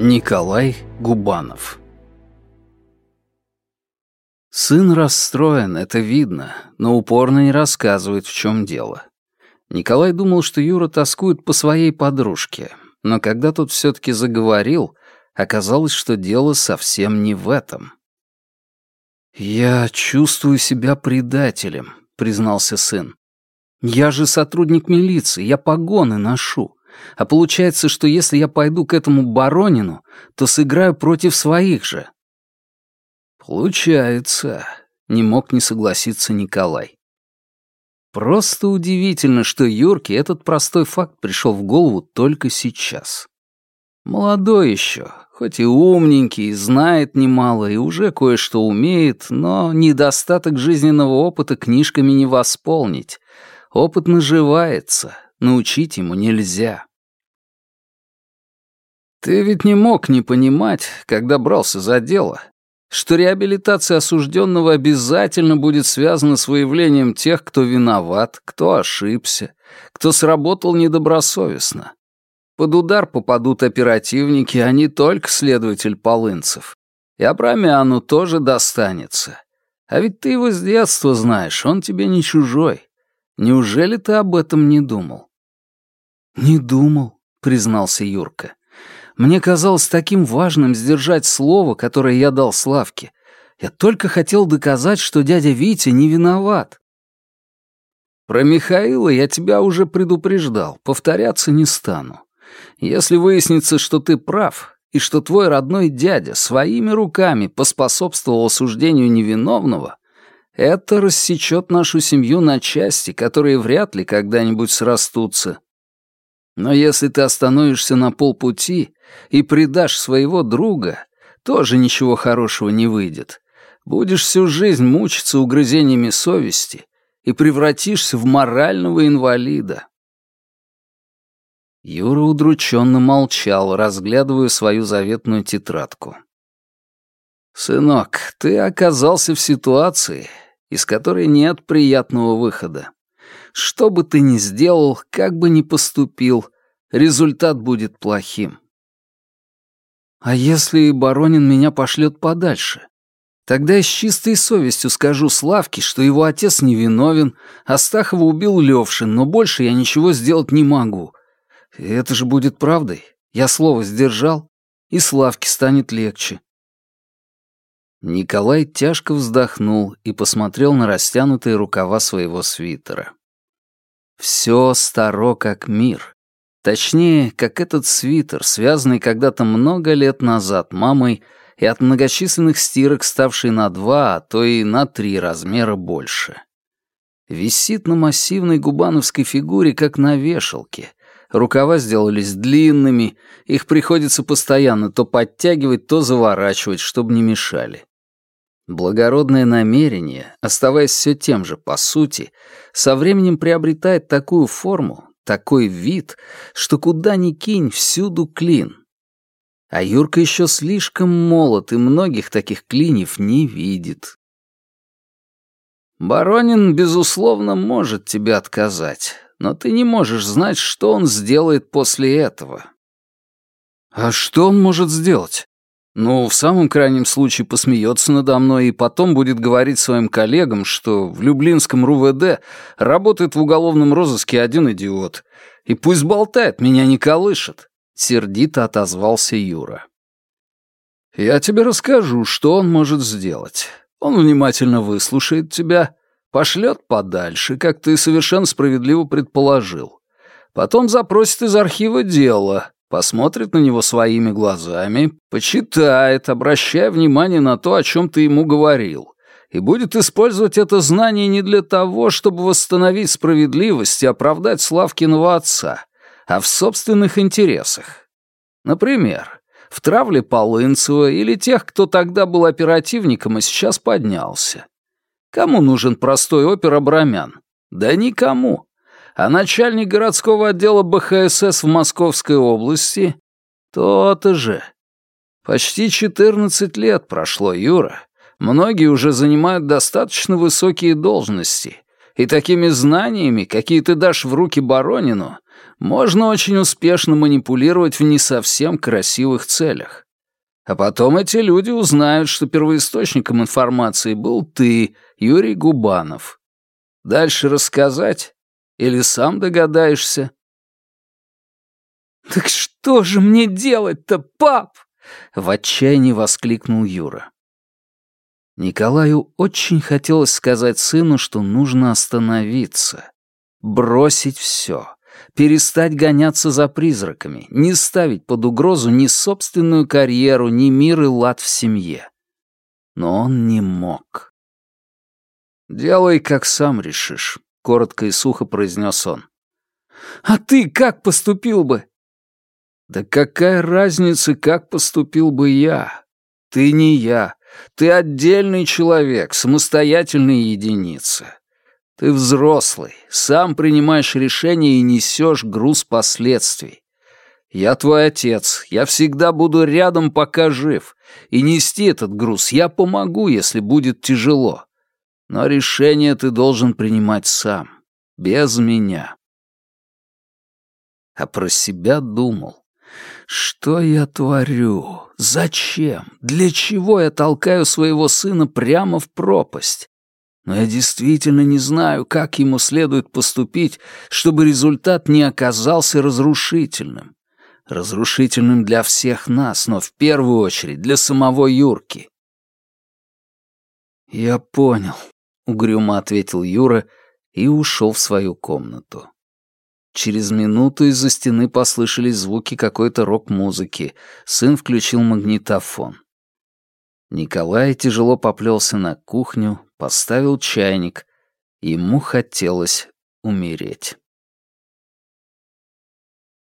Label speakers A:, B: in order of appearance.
A: Николай Губанов Сын расстроен, это видно, но упорно не рассказывает, в чем дело. Николай думал, что Юра тоскует по своей подружке, но когда тот все-таки заговорил, оказалось, что дело совсем не в этом. «Я чувствую себя предателем», — признался сын. «Я же сотрудник милиции, я погоны ношу. А получается, что если я пойду к этому Баронину, то сыграю против своих же». «Получается», — не мог не согласиться Николай. Просто удивительно, что Юрке этот простой факт пришел в голову только сейчас. Молодой еще, хоть и умненький, знает немало и уже кое-что умеет, но недостаток жизненного опыта книжками не восполнить. Опыт наживается, научить ему нельзя. Ты ведь не мог не понимать, когда брался за дело, что реабилитация осужденного обязательно будет связана с выявлением тех, кто виноват, кто ошибся, кто сработал недобросовестно. Под удар попадут оперативники, а не только следователь Полынцев. И Абрамяну тоже достанется. А ведь ты его с детства знаешь, он тебе не чужой. Неужели ты об этом не думал? «Не думал», — признался Юрка. Мне казалось таким важным сдержать слово, которое я дал Славке. Я только хотел доказать, что дядя Витя не виноват. Про Михаила я тебя уже предупреждал, повторяться не стану. Если выяснится, что ты прав, и что твой родной дядя своими руками поспособствовал осуждению невиновного, это рассечет нашу семью на части, которые вряд ли когда-нибудь срастутся. Но если ты остановишься на полпути и предашь своего друга, тоже ничего хорошего не выйдет. Будешь всю жизнь мучиться угрызениями совести и превратишься в морального инвалида. Юра удрученно молчал, разглядывая свою заветную тетрадку. «Сынок, ты оказался в ситуации, из которой нет приятного выхода. Что бы ты ни сделал, как бы ни поступил, результат будет плохим. А если Баронин меня пошлет подальше? Тогда я с чистой совестью скажу Славке, что его отец невиновен, а Стахова убил Левшин, но больше я ничего сделать не могу. И это же будет правдой. Я слово сдержал, и Славке станет легче. Николай тяжко вздохнул и посмотрел на растянутые рукава своего свитера. Все старо как мир. Точнее, как этот свитер, связанный когда-то много лет назад мамой и от многочисленных стирок ставший на два, а то и на три размера больше. Висит на массивной губановской фигуре, как на вешалке. Рукава сделались длинными, их приходится постоянно то подтягивать, то заворачивать, чтобы не мешали. Благородное намерение, оставаясь все тем же по сути, со временем приобретает такую форму, такой вид, что куда ни кинь, всюду клин. А Юрка еще слишком молод и многих таких клиньев не видит. Баронин, безусловно, может тебе отказать, но ты не можешь знать, что он сделает после этого. А что он может сделать? Ну, в самом крайнем случае посмеется надо мной и потом будет говорить своим коллегам, что в Люблинском РУВД работает в уголовном розыске один идиот. И пусть болтает, меня не колышет. Сердито отозвался Юра. Я тебе расскажу, что он может сделать. Он внимательно выслушает тебя, пошлет подальше, как ты совершенно справедливо предположил. Потом запросит из архива дело, посмотрит на него своими глазами, почитает, обращая внимание на то, о чем ты ему говорил, и будет использовать это знание не для того, чтобы восстановить справедливость и оправдать Славкиного отца, а в собственных интересах. Например, в травле Полынцева или тех, кто тогда был оперативником и сейчас поднялся. Кому нужен простой опер Абрамян? Да никому а начальник городского отдела БХСС в Московской области — то-то же. Почти 14 лет прошло, Юра. Многие уже занимают достаточно высокие должности, и такими знаниями, какие ты дашь в руки Баронину, можно очень успешно манипулировать в не совсем красивых целях. А потом эти люди узнают, что первоисточником информации был ты, Юрий Губанов. Дальше рассказать? Или сам догадаешься?
B: «Так что же мне делать-то, пап?»
A: — в отчаянии воскликнул Юра. Николаю очень хотелось сказать сыну, что нужно остановиться, бросить все, перестать гоняться за призраками, не ставить под угрозу ни собственную карьеру, ни мир и лад в семье. Но он не мог. «Делай, как сам решишь», — коротко и сухо произнес он.
B: «А ты как поступил бы?»
A: «Да какая разница, как поступил бы я? Ты не я. Ты отдельный человек, самостоятельная единица. Ты взрослый, сам принимаешь решения и несешь груз последствий. Я твой отец, я всегда буду рядом, пока жив, и нести этот груз я помогу, если будет тяжело. Но решение ты должен принимать сам, без меня. А про себя думал. Что я творю? Зачем? Для чего я толкаю своего сына прямо в пропасть? но я действительно не знаю, как ему следует поступить, чтобы результат не оказался разрушительным. Разрушительным для всех нас, но в первую очередь для самого Юрки. «Я понял», — угрюмо ответил Юра и ушел в свою комнату. Через минуту из-за стены послышались звуки какой-то рок-музыки. Сын включил магнитофон. Николай тяжело поплелся на кухню, поставил чайник. Ему хотелось умереть.